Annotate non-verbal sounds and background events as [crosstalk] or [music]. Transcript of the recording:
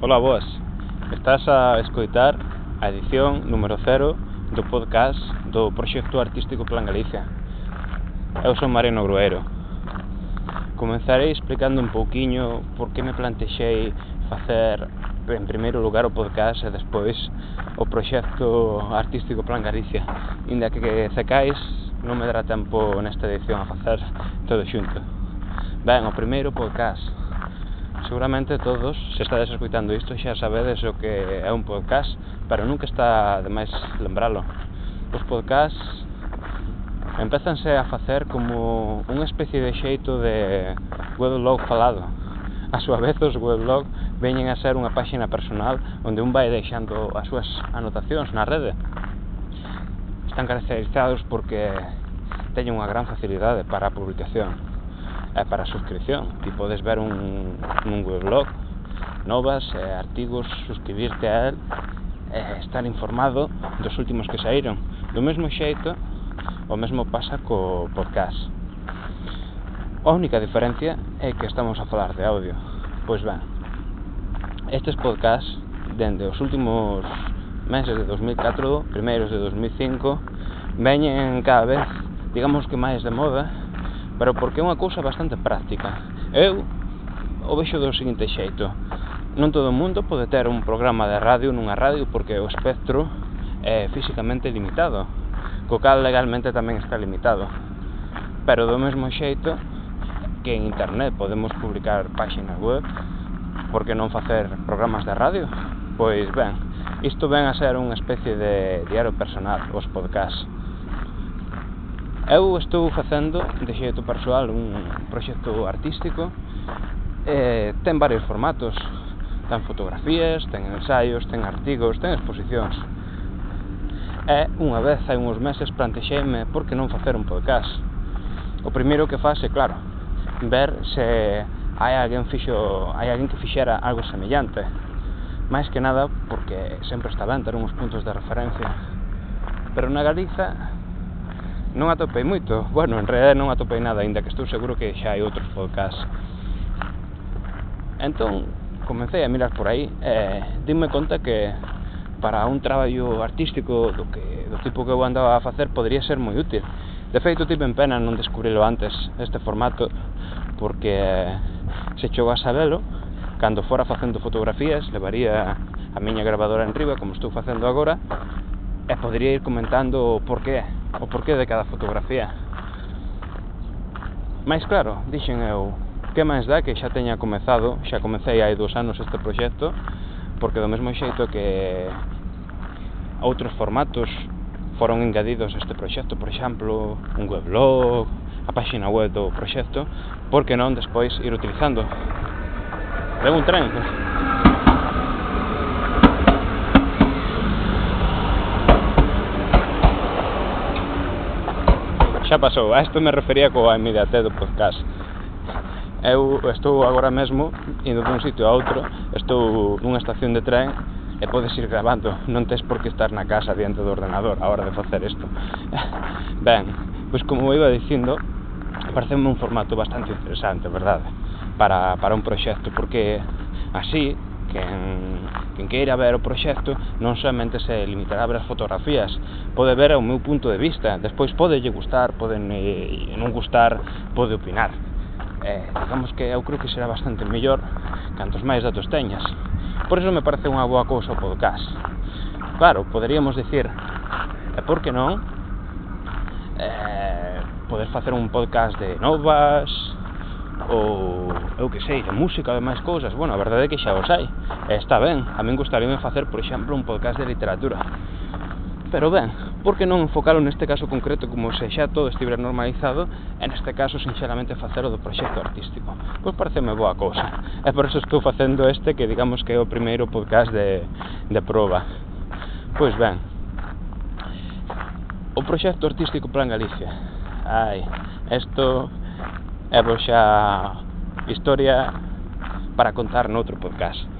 Ola boas, estás a escoitar a edición número 0 do podcast do Proxecto Artístico Plan Galicia. Eu son Mariano Gruero. Comenzarei explicando un pouquiño por que me plantexei facer en primeiro lugar o podcast e despois o proxecto artístico Plan Galicia, inda que secais, non me dará tempo nesta edición a facer todo xunto. Ben, o primeiro podcast Seguramente todos, se estades escuitando isto, xa sabedes o que é un podcast, pero nunca está de máis lembralo. Os podcasts empezanse a facer como unha especie de xeito de weblog falado. A súa vez, os weblog veñen a ser unha páxina personal onde un vai deixando as súas anotacións na rede. Están caracterizados porque teñen unha gran facilidade para a publicación é para suscripción ti podes ver un, un weblog novas, eh, artigos suscribirte a él eh, estar informado dos últimos que saíron. Do mesmo xeito o mesmo pasa co podcast. A única diferencia é que estamos a falar de audio. Pois ben estes podcasts dende os últimos meses de 2004 primeiros de 2005 veñen cada vez digamos que máis de moda pero porque é unha cousa bastante práctica. Eu o vexo do seguinte xeito. Non todo o mundo pode ter un programa de radio nunha radio porque o espectro é físicamente limitado, co cal legalmente tamén está limitado. Pero do mesmo xeito que en internet podemos publicar páxinas web, por que non facer programas de radio? Pois ben, isto ven a ser unha especie de diario personal, os podcasts. Eu estou facendo de xeito persoal un proxecto artístico eh, ten varios formatos. Ten fotografías, ten ensaios, ten artigos, ten exposicións. E unha vez hai uns meses plantexeime por que non facer un podcast. O primeiro que faz é claro ver se hai alguén fixo hai alguén que fixera algo semellante. Máis que nada porque sempre está ben ter uns puntos de referencia. Pero na Galiza non atopei moito, [laughs] bueno, en realidad non atopei nada, aínda que estou seguro que xa hai outros podcasts. Entón, comecei a mirar por aí e dime conta que para un traballo artístico do, que, do tipo que eu andaba a facer podría ser moi útil. De feito, tive en pena non descubrilo antes este formato porque se chego a sabelo, cando fora facendo fotografías, levaría a miña grabadora en riba, como estou facendo agora, e podría ir comentando o porqué, o porqué de cada fotografía. Mais claro, dixen eu, que máis dá que xa teña comezado, xa comecei hai dous anos este proxecto, porque do mesmo xeito que outros formatos foron engadidos a este proxecto, por exemplo, un weblog, a páxina web do proxecto, porque non despois ir utilizando. Deu un tren, xa pasou. A isto me refería coa inmediatez do podcast. Eu estou agora mesmo indo dun sitio a outro, estou nunha estación de tren e podes ir grabando, non tens por que estar na casa diante do ordenador a hora de facer isto. [laughs] Ben, pois como iba dicindo, pareceme un formato bastante interesante, verdade? Para, para un proxecto, porque así quen, quen queira ver o proxecto non somente se limitará a ver as fotografías pode ver o meu punto de vista despois podelle gustar, pode non gustar pode opinar. Eh, digamos que eu creo que será bastante mellor cantos máis datos teñas. Por iso me parece unha boa cousa o podcast. Claro, poderíamos decir e por que non? Eh, poder facer un podcast de novas ou eu que sei, de música, de máis cousas, bueno, a verdade é que xa os hai, e está ben, a min gustaríame facer, por exemplo, un podcast de literatura. Pero ben, por que non enfocalo neste caso concreto como se xa todo estivera normalizado e neste caso sinceramente facer o do proxecto artístico? Pois pareceme boa cousa. E por eso estou facendo este que digamos que é o primeiro podcast de, de proba. Pois ben, o proxecto artístico Plan Galicia. Ai, isto é vos xa historia para contar noutro podcast.